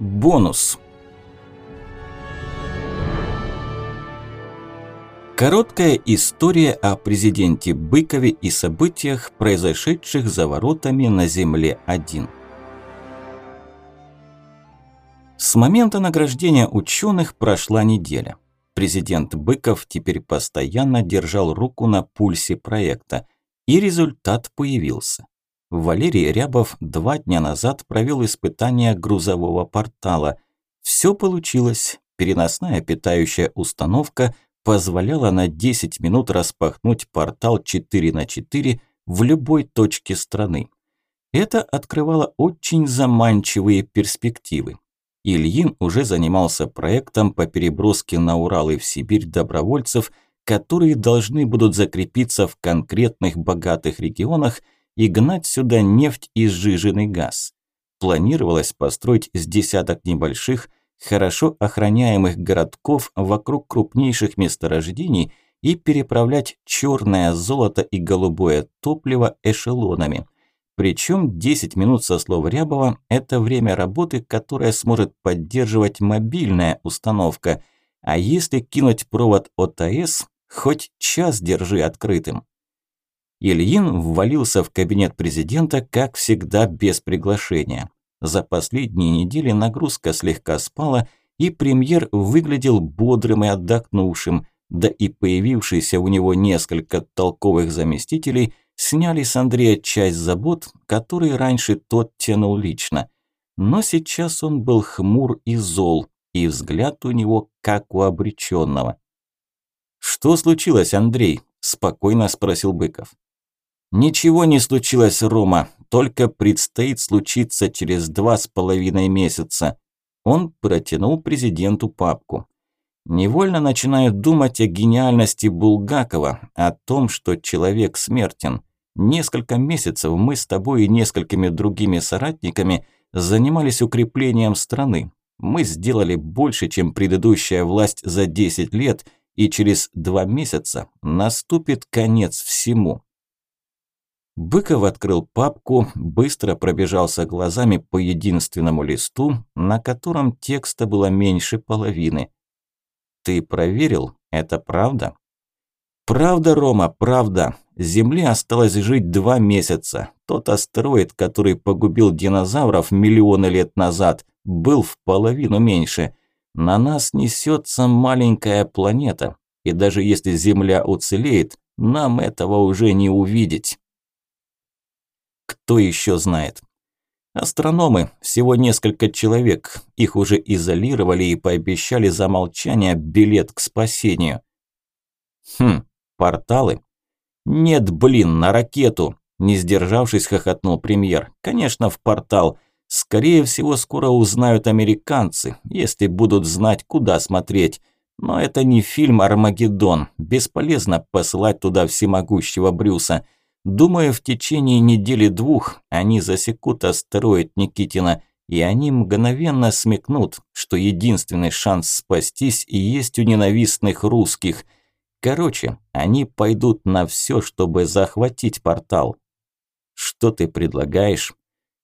Бонус. Короткая история о президенте Быкове и событиях, произошедших за воротами на Земле-1. С момента награждения ученых прошла неделя. Президент Быков теперь постоянно держал руку на пульсе проекта, и результат появился. Валерий Рябов два дня назад провел испытание грузового портала. Все получилось. Переносная питающая установка позволяла на 10 минут распахнуть портал 4 на 4 в любой точке страны. Это открывало очень заманчивые перспективы. Ильин уже занимался проектом по переброске на Урал и в Сибирь добровольцев, которые должны будут закрепиться в конкретных богатых регионах и гнать сюда нефть и сжиженный газ. Планировалось построить с десяток небольших, хорошо охраняемых городков вокруг крупнейших месторождений и переправлять черное золото и голубое топливо эшелонами – причем 10 минут со слов Рябова – это время работы, которое сможет поддерживать мобильная установка. А если кинуть провод ОТС, хоть час держи открытым. Ильин ввалился в кабинет президента, как всегда, без приглашения. За последние недели нагрузка слегка спала, и премьер выглядел бодрым и отдохнувшим, да и появившийся у него несколько толковых заместителей – сняли с Андрея часть забот, которые раньше тот тянул лично. Но сейчас он был хмур и зол, и взгляд у него как у обреченного. «Что случилось, Андрей?» – спокойно спросил Быков. «Ничего не случилось, Рома, только предстоит случиться через два с половиной месяца». Он протянул президенту папку. Невольно начинаю думать о гениальности Булгакова, о том, что человек смертен. Несколько месяцев мы с тобой и несколькими другими соратниками занимались укреплением страны. Мы сделали больше, чем предыдущая власть за 10 лет, и через два месяца наступит конец всему. Быков открыл папку, быстро пробежался глазами по единственному листу, на котором текста было меньше половины. «Ты проверил? Это правда?» «Правда, Рома, правда. Земле осталось жить два месяца. Тот астероид, который погубил динозавров миллионы лет назад, был в половину меньше. На нас несется маленькая планета, и даже если Земля уцелеет, нам этого уже не увидеть. Кто еще знает? Астрономы, всего несколько человек, их уже изолировали и пообещали за молчание билет к спасению. Хм, порталы? «Нет, блин, на ракету!» Не сдержавшись, хохотнул премьер. «Конечно, в портал. Скорее всего, скоро узнают американцы, если будут знать, куда смотреть. Но это не фильм «Армагеддон». Бесполезно посылать туда всемогущего Брюса. Думаю, в течение недели-двух они засекут астероид Никитина, и они мгновенно смекнут, что единственный шанс спастись и есть у ненавистных русских – Короче, они пойдут на все, чтобы захватить портал. Что ты предлагаешь?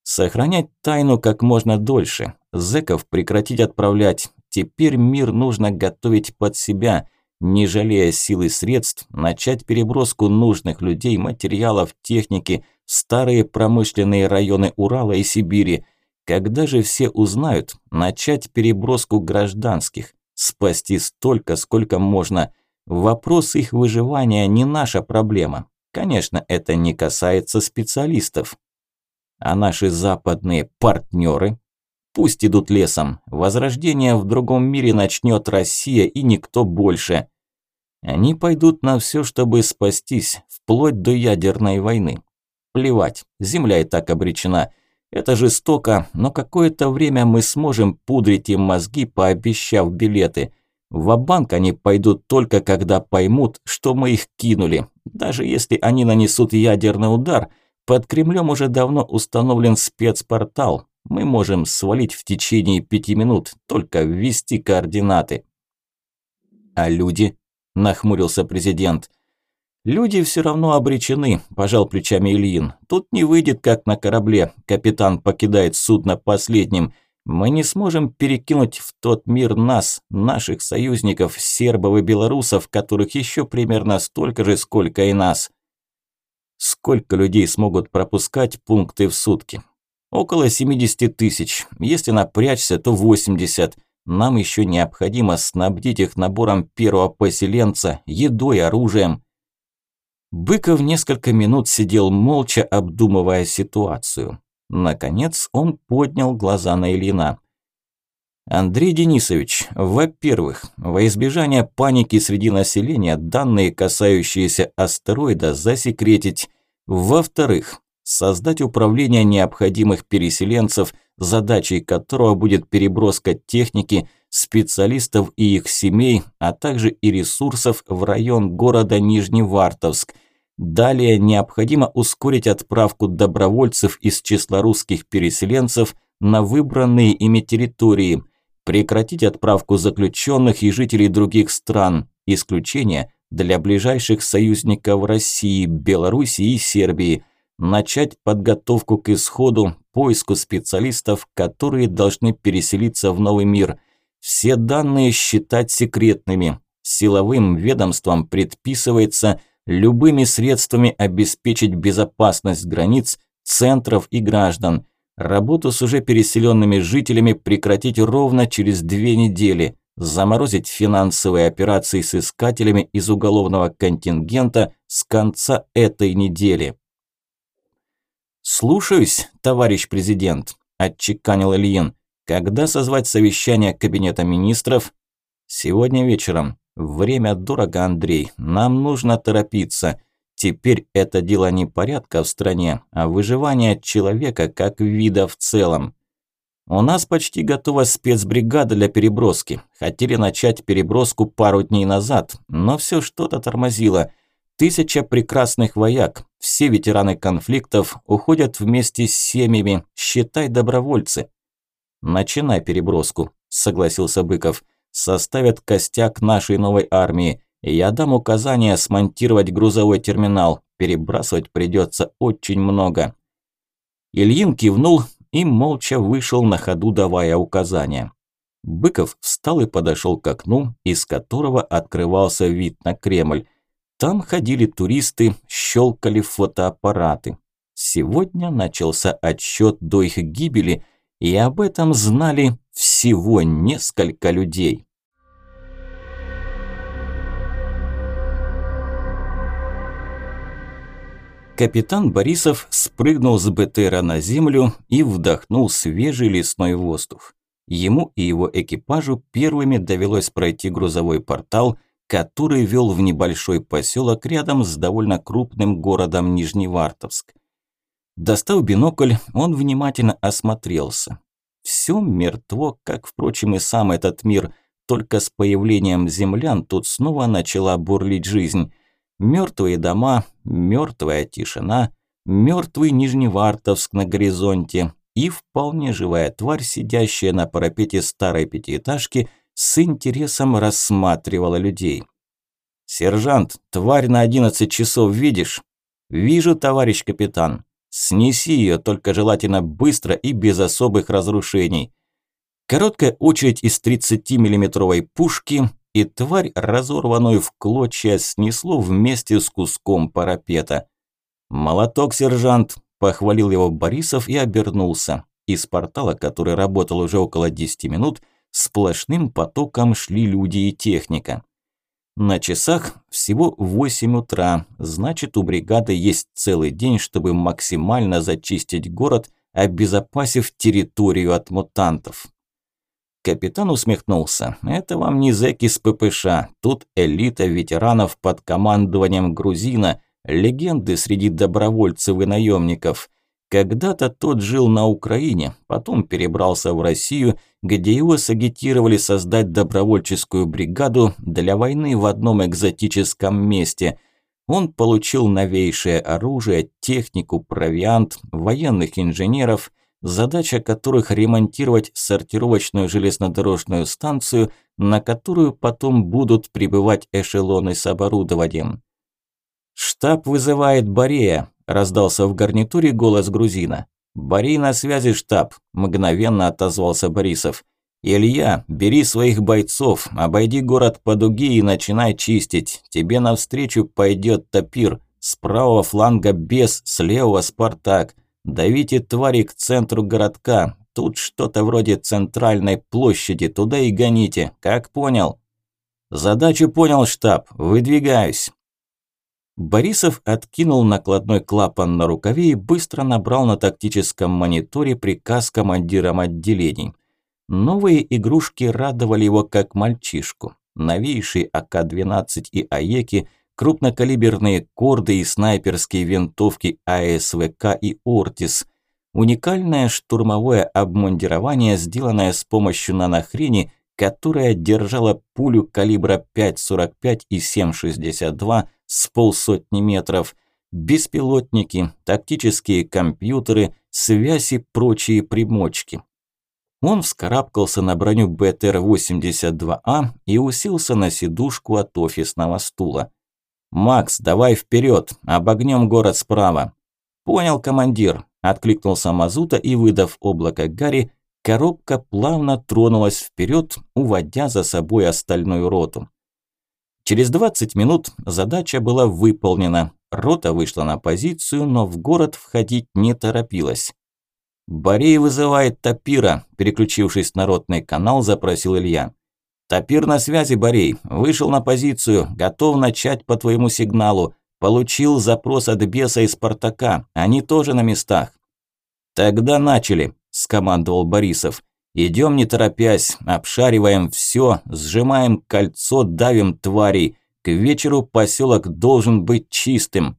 Сохранять тайну как можно дольше. Зеков прекратить отправлять. Теперь мир нужно готовить под себя, не жалея сил и средств, начать переброску нужных людей, материалов, техники в старые промышленные районы Урала и Сибири. Когда же все узнают, начать переброску гражданских, спасти столько, сколько можно – Вопрос их выживания не наша проблема. Конечно, это не касается специалистов. А наши западные партнеры? Пусть идут лесом. Возрождение в другом мире начнет Россия и никто больше. Они пойдут на все, чтобы спастись, вплоть до ядерной войны. Плевать, земля и так обречена. Это жестоко, но какое-то время мы сможем пудрить им мозги, пообещав билеты – в банк они пойдут только когда поймут, что мы их кинули. Даже если они нанесут ядерный удар, под Кремлем уже давно установлен спецпортал. Мы можем свалить в течение пяти минут, только ввести координаты. А люди? Нахмурился президент. Люди все равно обречены, пожал плечами Ильин. Тут не выйдет, как на корабле. Капитан покидает судно последним. Мы не сможем перекинуть в тот мир нас, наших союзников, сербов и белорусов, которых еще примерно столько же, сколько и нас. Сколько людей смогут пропускать пункты в сутки? Около 70 тысяч. Если напрячься, то 80. Нам еще необходимо снабдить их набором первого поселенца, едой, оружием. Быков несколько минут сидел молча, обдумывая ситуацию. Наконец он поднял глаза на Ильина. Андрей Денисович, во-первых, во избежание паники среди населения данные, касающиеся астероида, засекретить. Во-вторых, создать управление необходимых переселенцев, задачей которого будет переброска техники, специалистов и их семей, а также и ресурсов в район города Нижневартовск. Далее необходимо ускорить отправку добровольцев из числа русских переселенцев на выбранные ими территории, прекратить отправку заключенных и жителей других стран, исключение для ближайших союзников России, Белоруссии и Сербии – начать подготовку к исходу, поиску специалистов, которые должны переселиться в новый мир. Все данные считать секретными. Силовым ведомствам предписывается любыми средствами обеспечить безопасность границ, центров и граждан. Работу с уже переселенными жителями прекратить ровно через две недели. Заморозить финансовые операции с искателями из уголовного контингента с конца этой недели. «Слушаюсь, товарищ президент», – отчеканил Ильин. «Когда созвать совещание Кабинета министров?» «Сегодня вечером. Время дорого, Андрей. Нам нужно торопиться. Теперь это дело не порядка в стране, а выживания человека как вида в целом. У нас почти готова спецбригада для переброски. Хотели начать переброску пару дней назад, но все что-то тормозило – Тысяча прекрасных вояк, все ветераны конфликтов уходят вместе с семьями, считай добровольцы. Начинай переброску, согласился Быков. Составят костяк нашей новой армии. Я дам указание смонтировать грузовой терминал. Перебрасывать придется очень много. Ильин кивнул и молча вышел на ходу, давая указания. Быков встал и подошел к окну, из которого открывался вид на Кремль. Там ходили туристы, щелкали фотоаппараты. Сегодня начался отсчет до их гибели, и об этом знали всего несколько людей. Капитан Борисов спрыгнул с БТРа на землю и вдохнул свежий лесной воздух. Ему и его экипажу первыми довелось пройти грузовой портал – который вел в небольшой поселок рядом с довольно крупным городом Нижневартовск. Достав бинокль, он внимательно осмотрелся. Все мертво, как, впрочем, и сам этот мир, только с появлением землян тут снова начала бурлить жизнь. Мертвые дома, мертвая тишина, мертвый Нижневартовск на горизонте и вполне живая тварь, сидящая на парапете старой пятиэтажки – с интересом рассматривала людей. «Сержант, тварь на одиннадцать часов видишь?» «Вижу, товарищ капитан. Снеси ее, только желательно быстро и без особых разрушений». Короткая очередь из 30-миллиметровой пушки, и тварь, разорванную в клочья, снесло вместе с куском парапета. «Молоток, сержант!» – похвалил его Борисов и обернулся. Из портала, который работал уже около 10 минут – Сплошным потоком шли люди и техника. На часах всего 8 утра, значит у бригады есть целый день, чтобы максимально зачистить город, обезопасив территорию от мутантов. Капитан усмехнулся. Это вам не зэки с ППШ, тут элита ветеранов под командованием грузина, легенды среди добровольцев и наемников. Когда-то тот жил на Украине, потом перебрался в Россию, где его сагитировали создать добровольческую бригаду для войны в одном экзотическом месте. Он получил новейшее оружие, технику, провиант, военных инженеров, задача которых ремонтировать сортировочную железнодорожную станцию, на которую потом будут прибывать эшелоны с оборудованием. «Штаб вызывает Борея», – раздался в гарнитуре голос грузина. «Бори на связи, штаб», – мгновенно отозвался Борисов. «Илья, бери своих бойцов, обойди город по дуге и начинай чистить. Тебе навстречу пойдет топир. С правого фланга бес, с левого Спартак. Давите твари к центру городка. Тут что-то вроде центральной площади, туда и гоните. Как понял?» «Задачу понял, штаб. Выдвигаюсь». Борисов откинул накладной клапан на рукаве и быстро набрал на тактическом мониторе приказ командирам отделений. Новые игрушки радовали его как мальчишку. Новейшие АК-12 и АЕКи, крупнокалиберные корды и снайперские винтовки АСВК и Ортис. Уникальное штурмовое обмундирование, сделанное с помощью нанохрени, которая держала пулю калибра 5,45 и 7,62 с полсотни метров, беспилотники, тактические компьютеры, связь и прочие примочки. Он вскарабкался на броню БТР-82А и уселся на сидушку от офисного стула. «Макс, давай вперед, обогнем город справа». «Понял, командир», – откликнулся Мазута и, выдав облако Гарри, коробка плавно тронулась вперед, уводя за собой остальную роту. Через 20 минут задача была выполнена. Рота вышла на позицию, но в город входить не торопилась. «Борей вызывает Тапира», – переключившись на ротный канал, запросил Илья. «Тапир на связи, Борей. Вышел на позицию, готов начать по твоему сигналу. Получил запрос от беса и Спартака. Они тоже на местах». «Тогда начали», – скомандовал Борисов. Идем не торопясь, обшариваем все, сжимаем кольцо, давим тварей. К вечеру поселок должен быть чистым.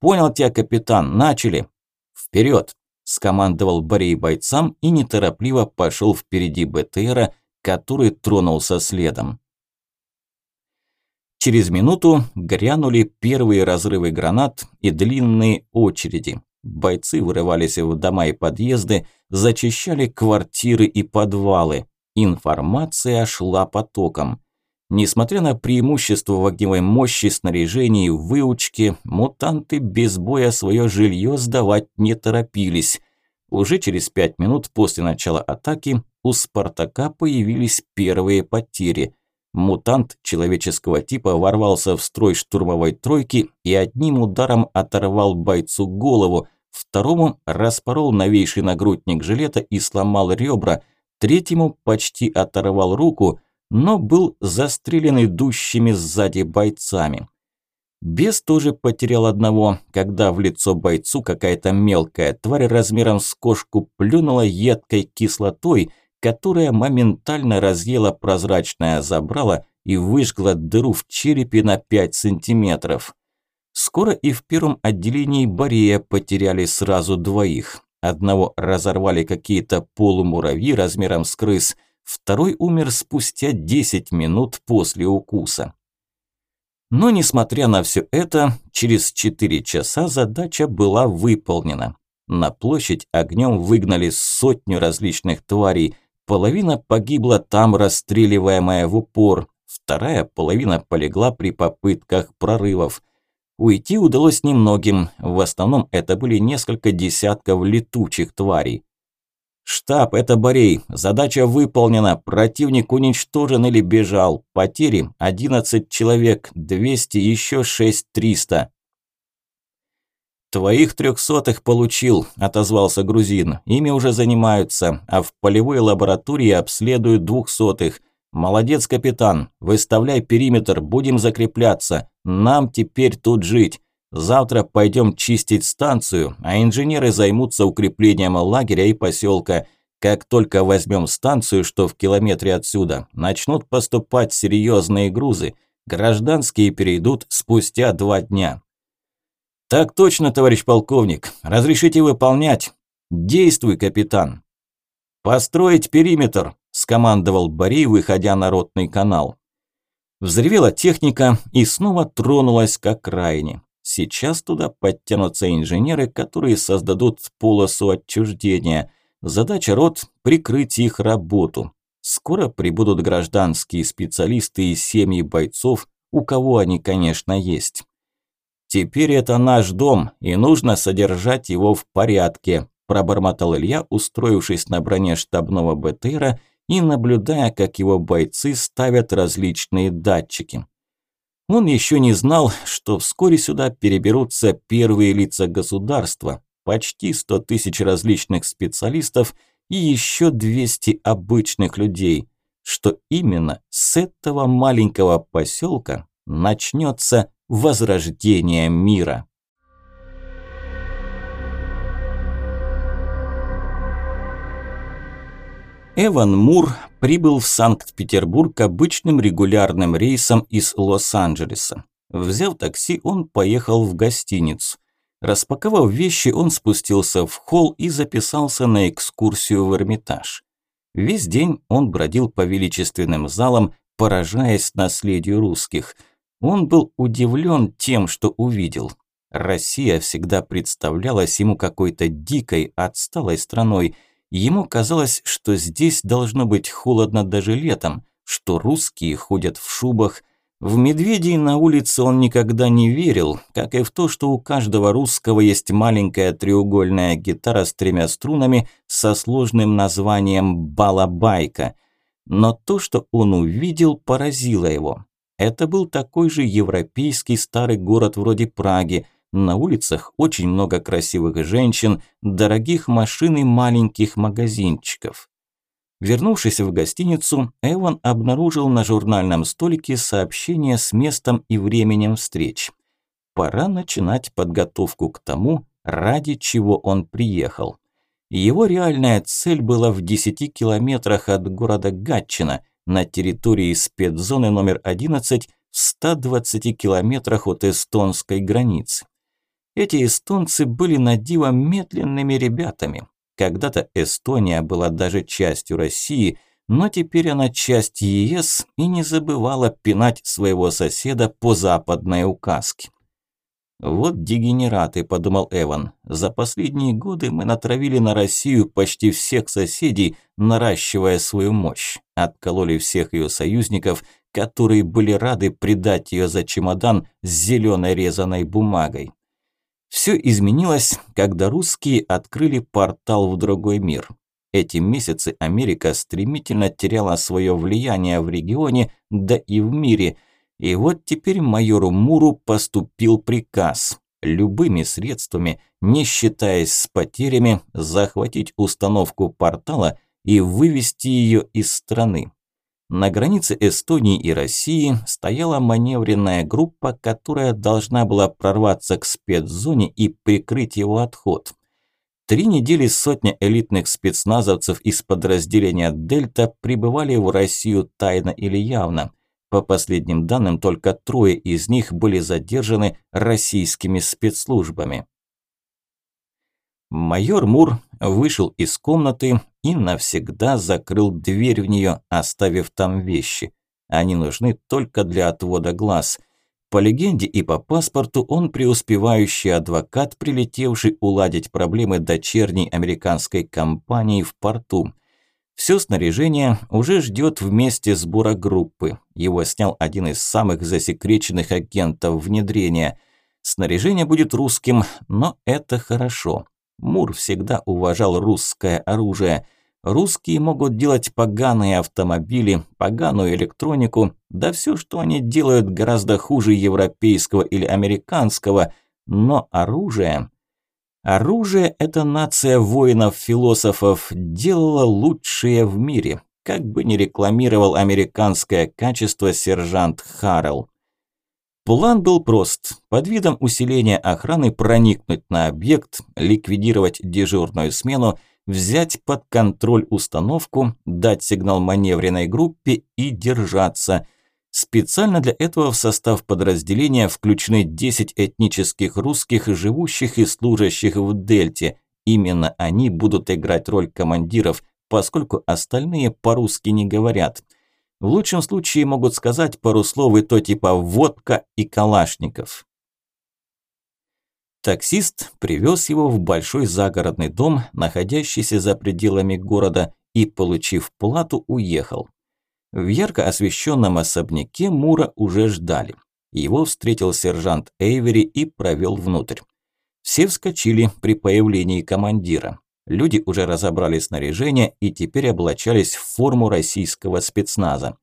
Понял тебя, капитан, начали. Вперед! скомандовал Борей бойцам и неторопливо пошел впереди БТРа, который тронулся следом. Через минуту грянули первые разрывы гранат и длинные очереди. Бойцы вырывались в дома и подъезды, зачищали квартиры и подвалы. Информация шла потоком. Несмотря на преимущество в огневой мощи, снаряжении, выучке, мутанты без боя свое жилье сдавать не торопились. Уже через пять минут после начала атаки у «Спартака» появились первые потери. Мутант человеческого типа ворвался в строй штурмовой тройки и одним ударом оторвал бойцу голову, второму распорол новейший нагрудник жилета и сломал ребра, третьему почти оторвал руку, но был застрелен идущими сзади бойцами. Бес тоже потерял одного, когда в лицо бойцу какая-то мелкая тварь размером с кошку плюнула едкой кислотой, которая моментально разъела прозрачное забрало и выжгла дыру в черепе на 5 сантиметров. Скоро и в первом отделении Борея потеряли сразу двоих. Одного разорвали какие-то полумуравьи размером с крыс, второй умер спустя 10 минут после укуса. Но несмотря на все это, через 4 часа задача была выполнена. На площадь огнем выгнали сотню различных тварей, половина погибла там, расстреливаемая в упор, вторая половина полегла при попытках прорывов – Уйти удалось немногим, в основном это были несколько десятков летучих тварей. «Штаб, это Борей. Задача выполнена. Противник уничтожен или бежал. Потери 11 человек, 200, еще 6 300». «Твоих трехсотых получил», – отозвался грузин. «Ими уже занимаются, а в полевой лаборатории обследуют двухсотых. «Молодец, капитан. Выставляй периметр, будем закрепляться. Нам теперь тут жить. Завтра пойдем чистить станцию, а инженеры займутся укреплением лагеря и поселка. Как только возьмем станцию, что в километре отсюда, начнут поступать серьезные грузы. Гражданские перейдут спустя два дня». «Так точно, товарищ полковник. Разрешите выполнять?» «Действуй, капитан». «Построить периметр», – скомандовал Борей, выходя на ротный канал. Взревела техника и снова тронулась к окраине. Сейчас туда подтянутся инженеры, которые создадут полосу отчуждения. Задача рот – прикрыть их работу. Скоро прибудут гражданские специалисты и семьи бойцов, у кого они, конечно, есть. Теперь это наш дом, и нужно содержать его в порядке, пробормотал Илья, устроившись на броне штабного БТРа и наблюдая, как его бойцы ставят различные датчики. Он еще не знал, что вскоре сюда переберутся первые лица государства, почти 100 тысяч различных специалистов и еще 200 обычных людей, что именно с этого маленького поселка начнется возрождение мира. Эван Мур прибыл в Санкт-Петербург обычным регулярным рейсом из Лос-Анджелеса. Взяв такси, он поехал в гостиницу. Распаковав вещи, он спустился в холл и записался на экскурсию в Эрмитаж. Весь день он бродил по величественным залам, поражаясь наследию русских. Он был удивлен тем, что увидел. Россия всегда представлялась ему какой-то дикой, отсталой страной – Ему казалось, что здесь должно быть холодно даже летом, что русские ходят в шубах. В медведей на улице он никогда не верил, как и в то, что у каждого русского есть маленькая треугольная гитара с тремя струнами со сложным названием «балабайка». Но то, что он увидел, поразило его. Это был такой же европейский старый город вроде Праги – на улицах очень много красивых женщин, дорогих машин и маленьких магазинчиков. Вернувшись в гостиницу, Эван обнаружил на журнальном столике сообщение с местом и временем встреч. Пора начинать подготовку к тому, ради чего он приехал. Его реальная цель была в 10 километрах от города Гатчина, на территории спецзоны номер 11 в 120 километрах от эстонской границы. Эти эстонцы были на диво медленными ребятами. Когда-то Эстония была даже частью России, но теперь она часть ЕС и не забывала пинать своего соседа по западной указке. «Вот дегенераты», – подумал Эван. «За последние годы мы натравили на Россию почти всех соседей, наращивая свою мощь. Откололи всех ее союзников, которые были рады предать ее за чемодан с зеленой резаной бумагой. Все изменилось, когда русские открыли портал в другой мир. Эти месяцы Америка стремительно теряла свое влияние в регионе, да и в мире. И вот теперь майору Муру поступил приказ любыми средствами, не считаясь с потерями, захватить установку портала и вывести ее из страны. На границе Эстонии и России стояла маневренная группа, которая должна была прорваться к спецзоне и прикрыть его отход. Три недели сотня элитных спецназовцев из подразделения «Дельта» прибывали в Россию тайно или явно. По последним данным, только трое из них были задержаны российскими спецслужбами. Майор Мур вышел из комнаты и навсегда закрыл дверь в нее, оставив там вещи. Они нужны только для отвода глаз. По легенде и по паспорту он преуспевающий адвокат, прилетевший уладить проблемы дочерней американской компании в порту. Все снаряжение уже ждет в месте сбора группы. Его снял один из самых засекреченных агентов внедрения. Снаряжение будет русским, но это хорошо. Мур всегда уважал русское оружие. Русские могут делать поганые автомобили, поганую электронику, да все, что они делают, гораздо хуже европейского или американского. Но оружие... Оружие эта нация воинов-философов делала лучшее в мире, как бы ни рекламировал американское качество сержант Харрелл. План был прост. Под видом усиления охраны проникнуть на объект, ликвидировать дежурную смену, взять под контроль установку, дать сигнал маневренной группе и держаться. Специально для этого в состав подразделения включены 10 этнических русских, живущих и служащих в Дельте. Именно они будут играть роль командиров, поскольку остальные по-русски не говорят – в лучшем случае могут сказать пару слов и то типа «водка» и «калашников». Таксист привез его в большой загородный дом, находящийся за пределами города, и, получив плату, уехал. В ярко освещенном особняке Мура уже ждали. Его встретил сержант Эйвери и провел внутрь. Все вскочили при появлении командира. Люди уже разобрали снаряжение и теперь облачались в форму российского спецназа.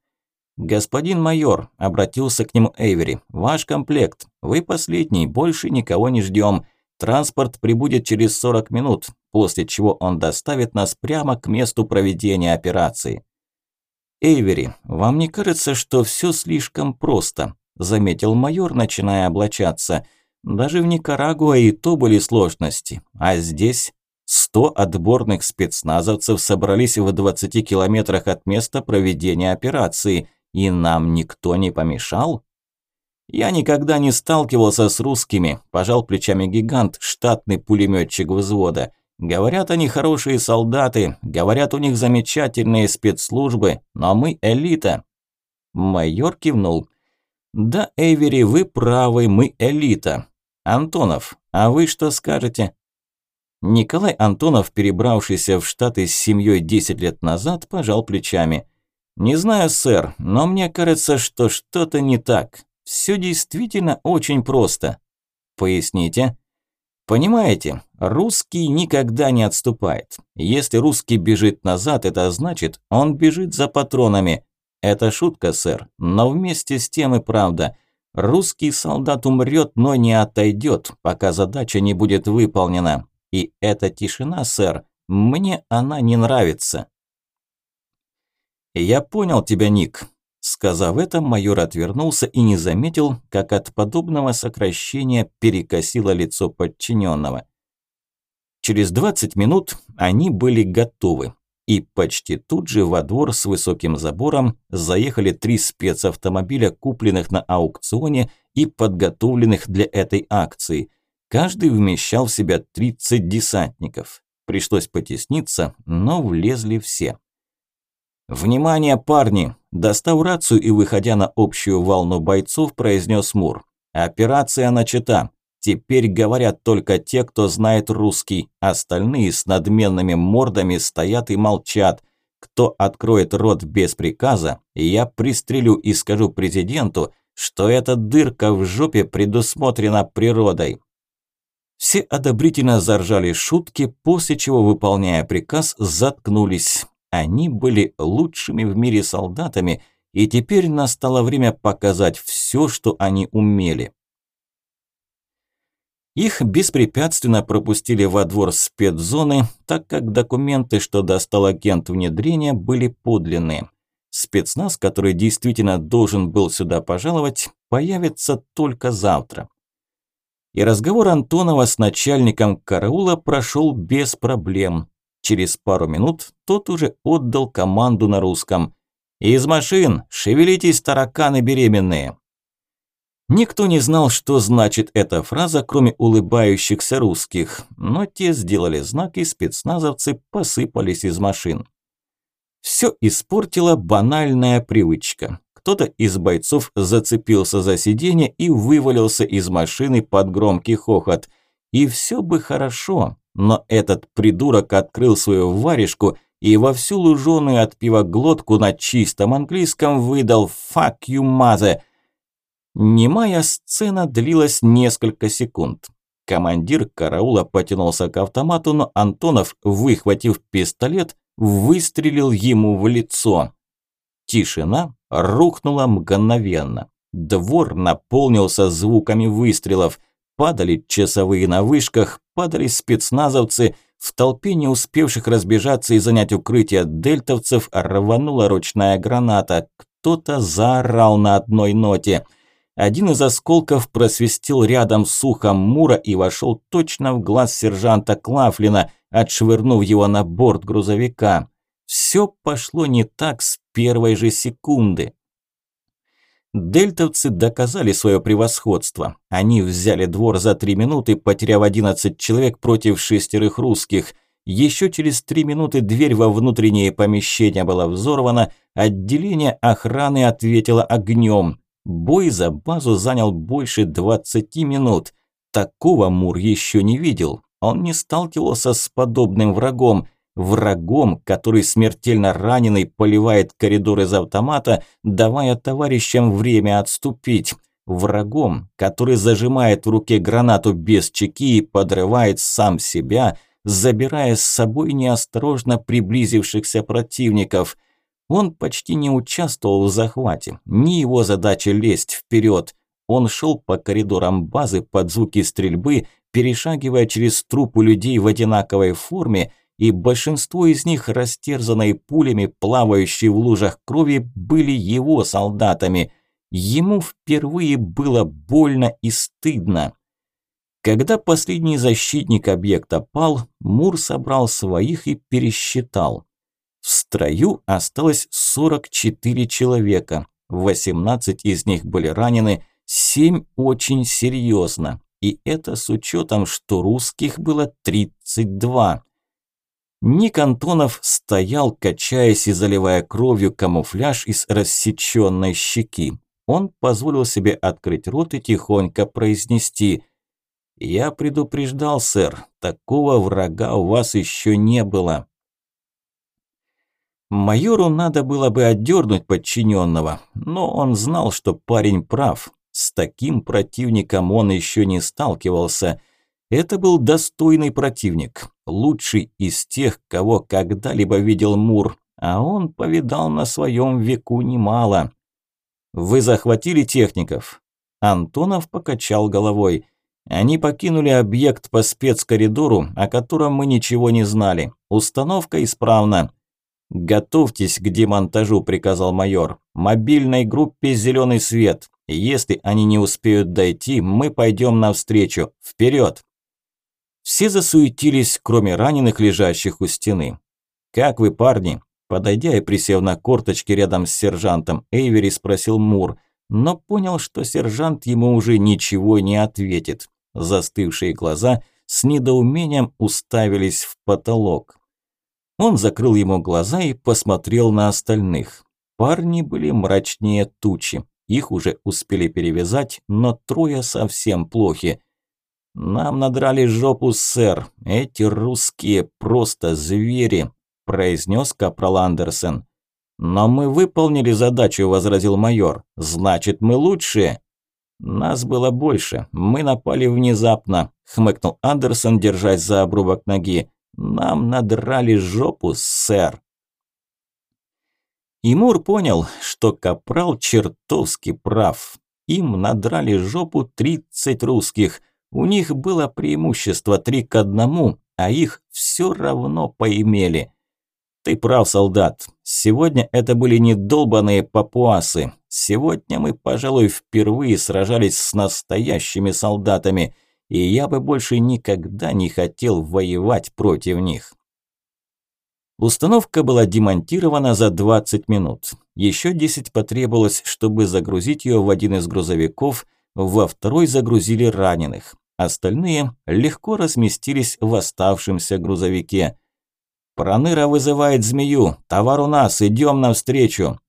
«Господин майор», – обратился к нему Эйвери, – «ваш комплект. Вы последний, больше никого не ждем. Транспорт прибудет через 40 минут, после чего он доставит нас прямо к месту проведения операции». «Эйвери, вам не кажется, что все слишком просто?» – заметил майор, начиная облачаться. «Даже в Никарагуа и то были сложности. А здесь сто отборных спецназовцев собрались в 20 километрах от места проведения операции – и нам никто не помешал? Я никогда не сталкивался с русскими, пожал плечами гигант, штатный пулеметчик взвода. Говорят, они хорошие солдаты, говорят, у них замечательные спецслужбы, но мы элита. Майор кивнул. Да, Эйвери, вы правы, мы элита. Антонов, а вы что скажете? Николай Антонов, перебравшийся в Штаты с семьей 10 лет назад, пожал плечами – «Не знаю, сэр, но мне кажется, что что-то не так. Все действительно очень просто». «Поясните». Понимаете, русский никогда не отступает. Если русский бежит назад, это значит, он бежит за патронами. Это шутка, сэр, но вместе с тем и правда. Русский солдат умрет, но не отойдет, пока задача не будет выполнена. И эта тишина, сэр, мне она не нравится. «Я понял тебя, Ник». Сказав это, майор отвернулся и не заметил, как от подобного сокращения перекосило лицо подчиненного. Через 20 минут они были готовы. И почти тут же во двор с высоким забором заехали три спецавтомобиля, купленных на аукционе и подготовленных для этой акции. Каждый вмещал в себя 30 десантников. Пришлось потесниться, но влезли все. «Внимание, парни!» Достав рацию и выходя на общую волну бойцов, произнес Мур. «Операция начата. Теперь говорят только те, кто знает русский. Остальные с надменными мордами стоят и молчат. Кто откроет рот без приказа, я пристрелю и скажу президенту, что эта дырка в жопе предусмотрена природой». Все одобрительно заржали шутки, после чего, выполняя приказ, заткнулись. Они были лучшими в мире солдатами, и теперь настало время показать все, что они умели. Их беспрепятственно пропустили во двор спецзоны, так как документы, что достал агент внедрения, были подлинные. Спецназ, который действительно должен был сюда пожаловать, появится только завтра. И разговор Антонова с начальником караула прошел без проблем. Через пару минут тот уже отдал команду на русском. «Из машин! Шевелитесь, тараканы беременные!» Никто не знал, что значит эта фраза, кроме улыбающихся русских, но те сделали знак, и спецназовцы посыпались из машин. Все испортила банальная привычка. Кто-то из бойцов зацепился за сиденье и вывалился из машины под громкий хохот. И все бы хорошо, но этот придурок открыл свою варежку и во всю луженую от пива глотку на чистом английском выдал «fuck you, mother». Немая сцена длилась несколько секунд. Командир караула потянулся к автомату, но Антонов, выхватив пистолет, выстрелил ему в лицо. Тишина рухнула мгновенно. Двор наполнился звуками выстрелов. Падали часовые на вышках, падали спецназовцы. В толпе не успевших разбежаться и занять укрытие дельтовцев рванула ручная граната. Кто-то заорал на одной ноте. Один из осколков просвистел рядом с ухом Мура и вошел точно в глаз сержанта Клафлина, отшвырнув его на борт грузовика. Все пошло не так с первой же секунды. Дельтовцы доказали свое превосходство. Они взяли двор за три минуты, потеряв 11 человек против шестерых русских. Еще через три минуты дверь во внутреннее помещение была взорвана, отделение охраны ответило огнем. Бой за базу занял больше 20 минут. Такого Мур еще не видел. Он не сталкивался с подобным врагом – врагом, который смертельно раненый поливает коридор из автомата, давая товарищам время отступить. Врагом, который зажимает в руке гранату без чеки и подрывает сам себя, забирая с собой неосторожно приблизившихся противников. Он почти не участвовал в захвате, не его задача лезть вперед. Он шел по коридорам базы под звуки стрельбы, перешагивая через трупы людей в одинаковой форме, и большинство из них, растерзанные пулями, плавающие в лужах крови, были его солдатами. Ему впервые было больно и стыдно. Когда последний защитник объекта пал, Мур собрал своих и пересчитал. В строю осталось 44 человека, 18 из них были ранены, 7 очень серьезно, и это с учетом, что русских было 32. Ник Антонов стоял, качаясь и заливая кровью камуфляж из рассеченной щеки. Он позволил себе открыть рот и тихонько произнести «Я предупреждал, сэр, такого врага у вас еще не было». Майору надо было бы отдернуть подчиненного, но он знал, что парень прав. С таким противником он еще не сталкивался. Это был достойный противник, лучший из тех, кого когда-либо видел Мур, а он повидал на своем веку немало. «Вы захватили техников?» Антонов покачал головой. Они покинули объект по спецкоридору, о котором мы ничего не знали. Установка исправна. «Готовьтесь к демонтажу», – приказал майор. «Мобильной группе зеленый свет. Если они не успеют дойти, мы пойдем навстречу. Вперед!» Все засуетились, кроме раненых, лежащих у стены. «Как вы, парни?» Подойдя и присев на корточки рядом с сержантом, Эйвери спросил Мур, но понял, что сержант ему уже ничего не ответит. Застывшие глаза с недоумением уставились в потолок. Он закрыл ему глаза и посмотрел на остальных. Парни были мрачнее тучи. Их уже успели перевязать, но трое совсем плохи. «Нам надрали жопу, сэр. Эти русские просто звери», – произнес капрал Андерсон. «Но мы выполнили задачу», – возразил майор. «Значит, мы лучшие». «Нас было больше. Мы напали внезапно», – хмыкнул Андерсон, держась за обрубок ноги. «Нам надрали жопу, сэр». Имур понял, что Капрал чертовски прав. Им надрали жопу 30 русских. У них было преимущество 3 к 1, а их все равно поимели. Ты прав, солдат. Сегодня это были не долбаные папуасы. Сегодня мы, пожалуй, впервые сражались с настоящими солдатами, и я бы больше никогда не хотел воевать против них. Установка была демонтирована за 20 минут. Еще 10 потребовалось, чтобы загрузить ее в один из грузовиков, во второй загрузили раненых. Остальные легко разместились в оставшемся грузовике. «Проныра вызывает змею. Товар у нас, идем навстречу».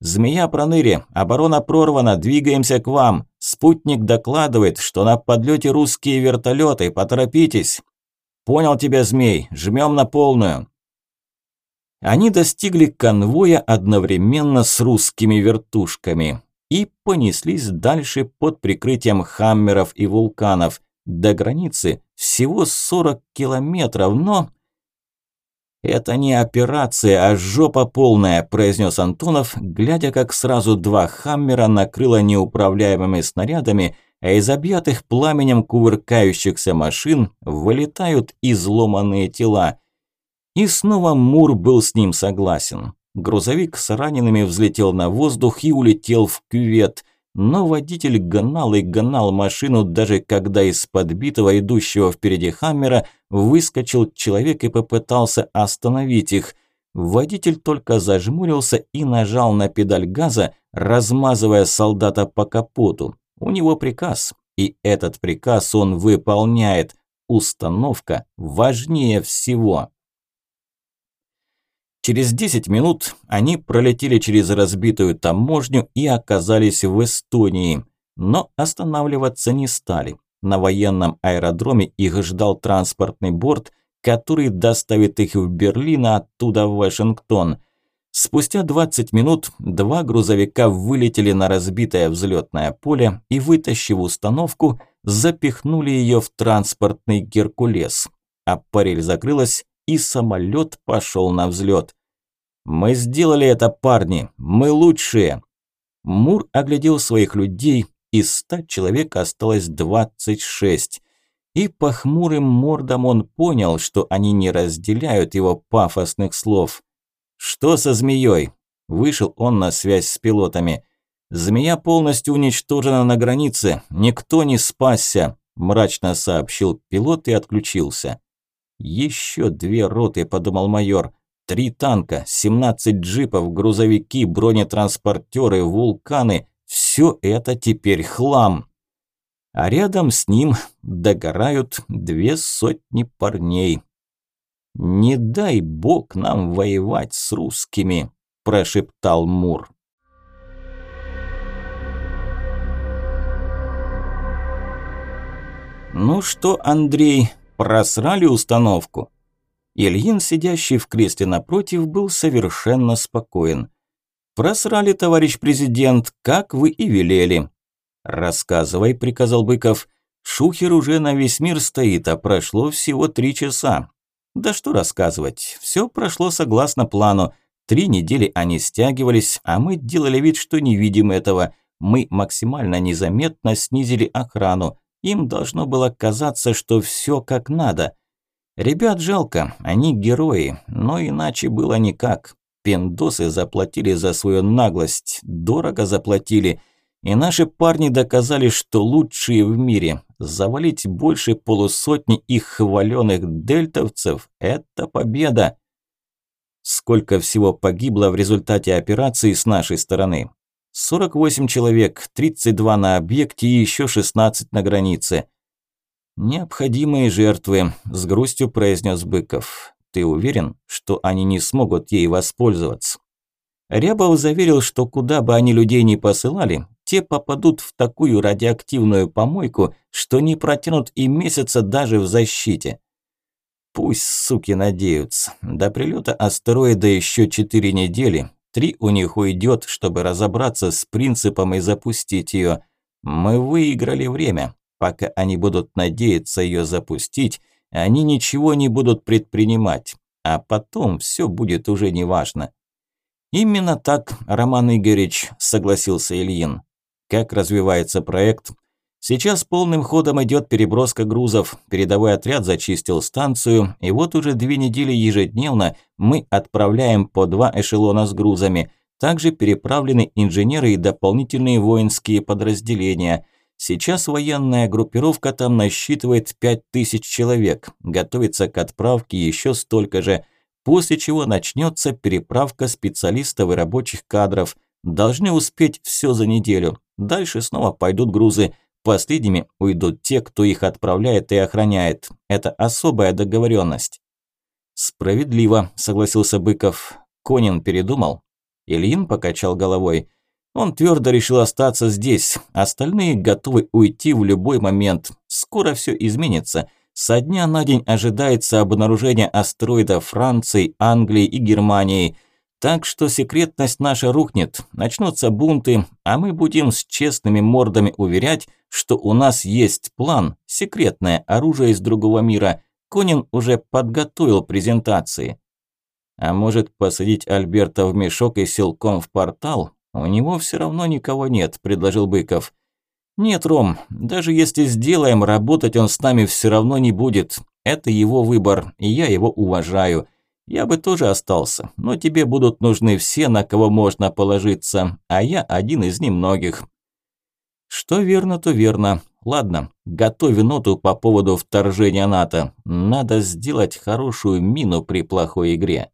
«Змея Проныре, оборона прорвана, двигаемся к вам. Спутник докладывает, что на подлете русские вертолеты, поторопитесь». «Понял тебя, змей, жмем на полную». Они достигли конвоя одновременно с русскими вертушками и понеслись дальше под прикрытием хаммеров и вулканов. До границы всего 40 километров, но... «Это не операция, а жопа полная», – произнес Антонов, глядя, как сразу два хаммера накрыло неуправляемыми снарядами, а из объятых пламенем кувыркающихся машин вылетают изломанные тела – и снова Мур был с ним согласен. Грузовик с ранеными взлетел на воздух и улетел в кювет, но водитель гнал и гнал машину, даже когда из подбитого идущего впереди Хаммера выскочил человек и попытался остановить их. Водитель только зажмурился и нажал на педаль газа, размазывая солдата по капоту. У него приказ, и этот приказ он выполняет. Установка важнее всего. Через 10 минут они пролетели через разбитую таможню и оказались в Эстонии. Но останавливаться не стали. На военном аэродроме их ждал транспортный борт, который доставит их в Берлин, а оттуда в Вашингтон. Спустя 20 минут два грузовика вылетели на разбитое взлетное поле и, вытащив установку, запихнули ее в транспортный «Геркулес». аппарель закрылась, и самолет пошел на взлет. «Мы сделали это, парни! Мы лучшие!» Мур оглядел своих людей, из ста человек осталось двадцать шесть. И по хмурым мордам он понял, что они не разделяют его пафосных слов. «Что со змеей?» Вышел он на связь с пилотами. «Змея полностью уничтожена на границе, никто не спасся», мрачно сообщил пилот и отключился. «Еще две роты», – подумал майор. «Три танка, 17 джипов, грузовики, бронетранспортеры, вулканы – все это теперь хлам». А рядом с ним догорают две сотни парней. «Не дай бог нам воевать с русскими», – прошептал Мур. «Ну что, Андрей, просрали установку?» Ильин, сидящий в кресле напротив, был совершенно спокоен. «Просрали, товарищ президент, как вы и велели». «Рассказывай», – приказал Быков. «Шухер уже на весь мир стоит, а прошло всего три часа». «Да что рассказывать, все прошло согласно плану. Три недели они стягивались, а мы делали вид, что не видим этого. Мы максимально незаметно снизили охрану. Им должно было казаться, что все как надо. Ребят жалко, они герои, но иначе было никак. Пиндосы заплатили за свою наглость, дорого заплатили. И наши парни доказали, что лучшие в мире. Завалить больше полусотни их хваленых дельтовцев – это победа. Сколько всего погибло в результате операции с нашей стороны? 48 человек, 32 на объекте и еще 16 на границе. «Необходимые жертвы», – с грустью произнес Быков. «Ты уверен, что они не смогут ей воспользоваться?» Рябов заверил, что куда бы они людей ни посылали, те попадут в такую радиоактивную помойку, что не протянут и месяца даже в защите. Пусть суки надеются. До прилета астероида еще четыре недели, Три у них уйдет, чтобы разобраться с принципом и запустить ее. Мы выиграли время. Пока они будут надеяться ее запустить, они ничего не будут предпринимать. А потом все будет уже неважно. Именно так, Роман Игоревич, согласился Ильин. Как развивается проект? Сейчас полным ходом идет переброска грузов. Передовой отряд зачистил станцию, и вот уже две недели ежедневно мы отправляем по два эшелона с грузами. Также переправлены инженеры и дополнительные воинские подразделения. Сейчас военная группировка там насчитывает 5000 человек. Готовится к отправке еще столько же. После чего начнется переправка специалистов и рабочих кадров. Должны успеть все за неделю. Дальше снова пойдут грузы. Последними уйдут те, кто их отправляет и охраняет. Это особая договоренность. Справедливо, согласился Быков. Конин передумал. Ильин покачал головой. Он твердо решил остаться здесь. Остальные готовы уйти в любой момент. Скоро все изменится. Со дня на день ожидается обнаружение астероида Франции, Англии и Германии – так что секретность наша рухнет, начнутся бунты, а мы будем с честными мордами уверять, что у нас есть план, секретное оружие из другого мира. Конин уже подготовил презентации. А может посадить Альберта в мешок и силком в портал? У него все равно никого нет, предложил Быков. Нет, Ром, даже если сделаем, работать он с нами все равно не будет. Это его выбор, и я его уважаю. Я бы тоже остался, но тебе будут нужны все, на кого можно положиться, а я один из немногих. Что верно, то верно. Ладно, готовь ноту по поводу вторжения НАТО. Надо сделать хорошую мину при плохой игре.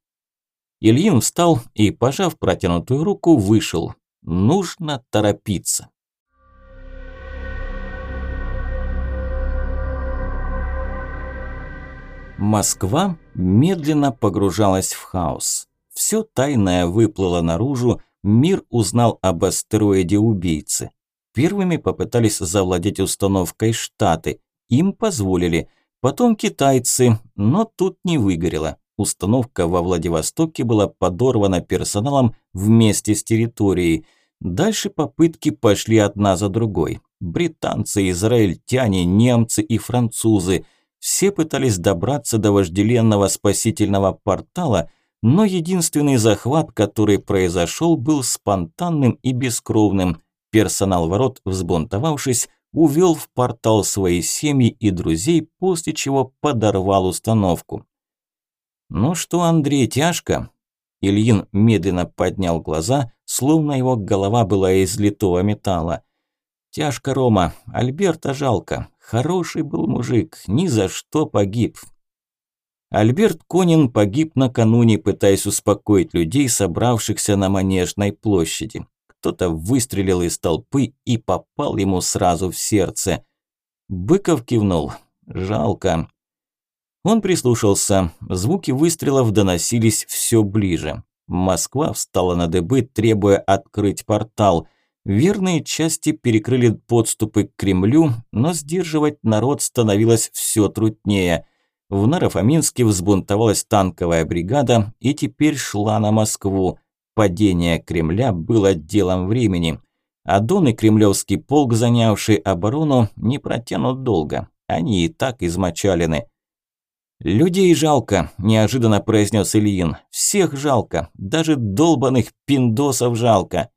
Ильин встал и, пожав протянутую руку, вышел. Нужно торопиться. Москва медленно погружалась в хаос. Все тайное выплыло наружу, мир узнал об астероиде-убийце. Первыми попытались завладеть установкой Штаты. Им позволили. Потом китайцы, но тут не выгорело. Установка во Владивостоке была подорвана персоналом вместе с территорией. Дальше попытки пошли одна за другой. Британцы, израильтяне, немцы и французы – Все пытались добраться до вожделенного спасительного портала, но единственный захват, который произошел, был спонтанным и бескровным. Персонал ворот, взбунтовавшись, увел в портал свои семьи и друзей, после чего подорвал установку. «Ну что, Андрей, тяжко?» Ильин медленно поднял глаза, словно его голова была из литого металла. «Тяжко, Рома. Альберта жалко. Хороший был мужик, ни за что погиб». Альберт Конин погиб накануне, пытаясь успокоить людей, собравшихся на Манежной площади. Кто-то выстрелил из толпы и попал ему сразу в сердце. Быков кивнул. «Жалко». Он прислушался. Звуки выстрелов доносились все ближе. Москва встала на дыбы, требуя открыть портал. Верные части перекрыли подступы к Кремлю, но сдерживать народ становилось все труднее. В Нарофоминске взбунтовалась танковая бригада и теперь шла на Москву. Падение Кремля было делом времени. А Дон и кремлевский полк, занявший оборону, не протянут долго. Они и так измочалены. «Людей жалко», – неожиданно произнес Ильин. «Всех жалко, даже долбанных пиндосов жалко».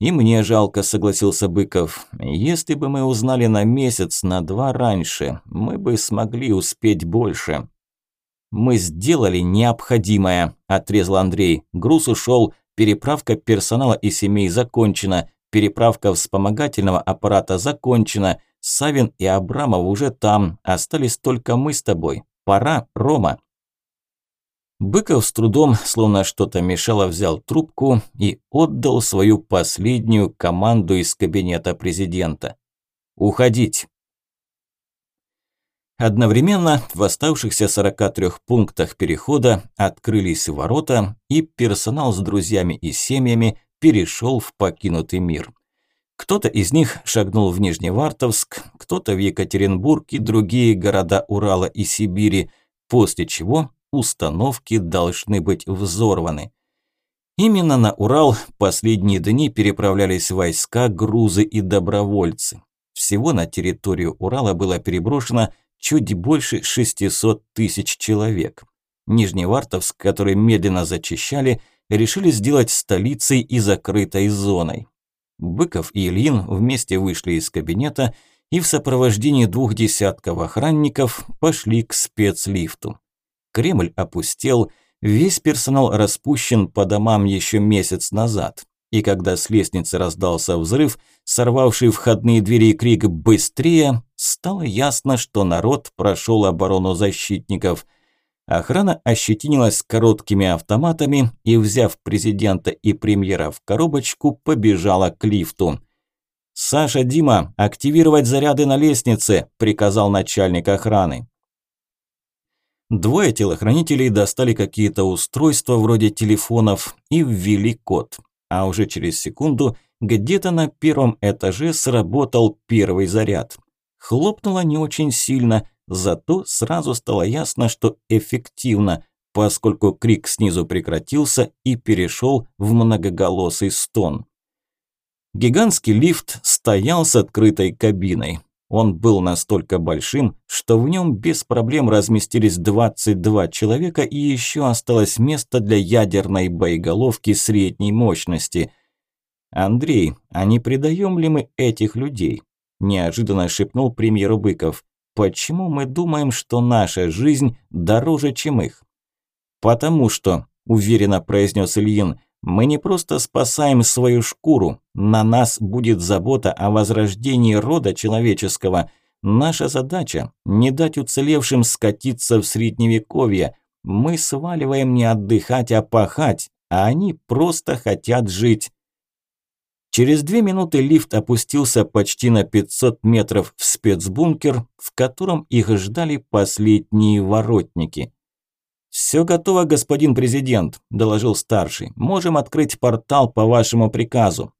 «И мне жалко», – согласился Быков. «Если бы мы узнали на месяц, на два раньше, мы бы смогли успеть больше». «Мы сделали необходимое», – отрезал Андрей. «Груз ушел, переправка персонала и семей закончена, переправка вспомогательного аппарата закончена, Савин и Абрамов уже там, остались только мы с тобой. Пора, Рома. Быков с трудом, словно что-то мешало, взял трубку и отдал свою последнюю команду из кабинета президента. «Уходить!» Одновременно в оставшихся 43 пунктах перехода открылись ворота, и персонал с друзьями и семьями перешел в покинутый мир. Кто-то из них шагнул в Нижневартовск, кто-то в Екатеринбург и другие города Урала и Сибири, после чего установки должны быть взорваны. Именно на Урал последние дни переправлялись войска, грузы и добровольцы. Всего на территорию Урала было переброшено чуть больше 600 тысяч человек. Нижневартовск, который медленно зачищали, решили сделать столицей и закрытой зоной. Быков и Ильин вместе вышли из кабинета и в сопровождении двух десятков охранников пошли к спецлифту. Кремль опустел, весь персонал распущен по домам еще месяц назад. И когда с лестницы раздался взрыв, сорвавший входные двери и крик «Быстрее!», стало ясно, что народ прошел оборону защитников – Охрана ощетинилась короткими автоматами и, взяв президента и премьера в коробочку, побежала к лифту. «Саша, Дима, активировать заряды на лестнице», – приказал начальник охраны. Двое телохранителей достали какие-то устройства вроде телефонов и ввели код. А уже через секунду где-то на первом этаже сработал первый заряд. Хлопнуло не очень сильно – Зато сразу стало ясно, что эффективно, поскольку крик снизу прекратился и перешел в многоголосый стон. Гигантский лифт стоял с открытой кабиной. Он был настолько большим, что в нем без проблем разместились 22 человека и еще осталось место для ядерной боеголовки средней мощности. «Андрей, а не предаем ли мы этих людей?» – неожиданно шепнул премьеру Быков. Почему мы думаем, что наша жизнь дороже, чем их? Потому что, уверенно произнес Ильин, мы не просто спасаем свою шкуру, на нас будет забота о возрождении рода человеческого. Наша задача – не дать уцелевшим скатиться в средневековье. Мы сваливаем не отдыхать, а пахать, а они просто хотят жить. Через две минуты лифт опустился почти на 500 метров в спецбункер, в котором их ждали последние воротники. «Все готово, господин президент», – доложил старший. «Можем открыть портал по вашему приказу».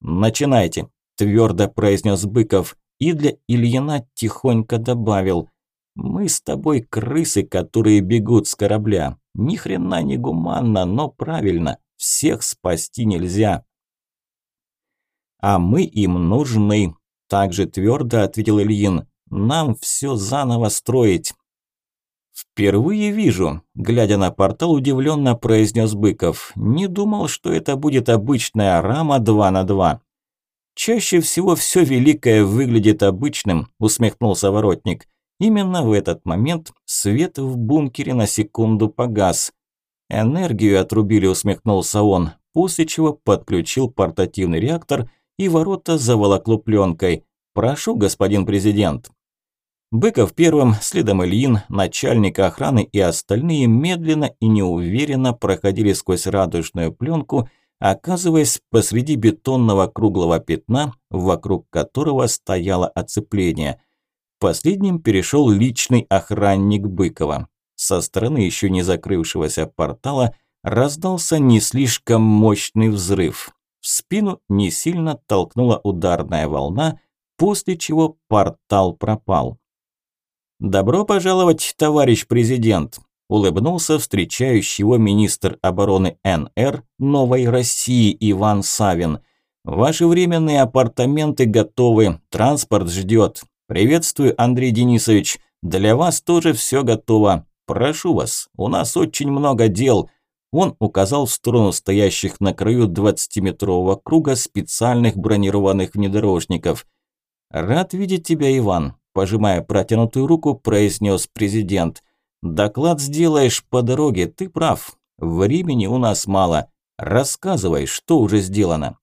«Начинайте», – твердо произнес Быков и для Ильина тихонько добавил. «Мы с тобой крысы, которые бегут с корабля. Ни хрена не гуманно, но правильно. Всех спасти нельзя». А мы им нужны, также твердо ответил Ильин. Нам все заново строить. «Впервые вижу», – глядя на портал, удивленно произнес Быков. «Не думал, что это будет обычная рама 2 на 2». «Чаще всего все великое выглядит обычным», – усмехнулся воротник. Именно в этот момент свет в бункере на секунду погас. «Энергию отрубили», – усмехнулся он, после чего подключил портативный реактор и ворота заволокло пленкой. «Прошу, господин президент». Быков первым, следом Ильин, начальник охраны и остальные медленно и неуверенно проходили сквозь радужную пленку, оказываясь посреди бетонного круглого пятна, вокруг которого стояло оцепление. Последним перешел личный охранник Быкова. Со стороны еще не закрывшегося портала раздался не слишком мощный взрыв. В спину не сильно толкнула ударная волна, после чего портал пропал. «Добро пожаловать, товарищ президент!» – улыбнулся встречающий его министр обороны НР Новой России Иван Савин. «Ваши временные апартаменты готовы, транспорт ждет. Приветствую, Андрей Денисович. Для вас тоже все готово. Прошу вас, у нас очень много дел». Он указал в сторону стоящих на краю 20-метрового круга специальных бронированных внедорожников. «Рад видеть тебя, Иван пожимая протянутую руку, произнес президент. «Доклад сделаешь по дороге, ты прав. Времени у нас мало. Рассказывай, что уже сделано».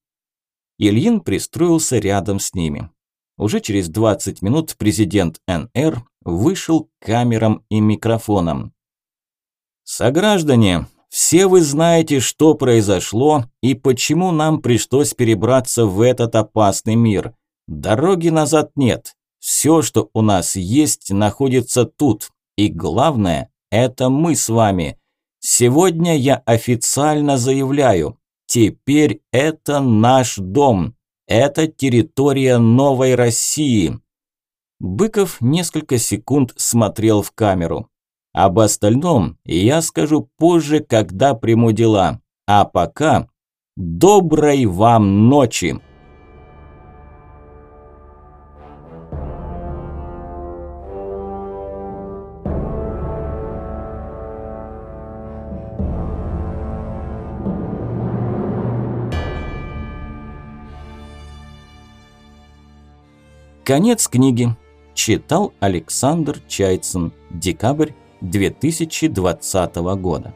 Ильин пристроился рядом с ними. Уже через 20 минут президент НР вышел к камерам и микрофонам. «Сограждане, все вы знаете, что произошло и почему нам пришлось перебраться в этот опасный мир. Дороги назад нет. Все, что у нас есть, находится тут. И главное, это мы с вами. Сегодня я официально заявляю, теперь это наш дом. Это территория новой России. Быков несколько секунд смотрел в камеру. Об остальном я скажу позже, когда приму дела. А пока доброй вам ночи! Конец книги. Читал Александр Чайцин. Декабрь 2020 года.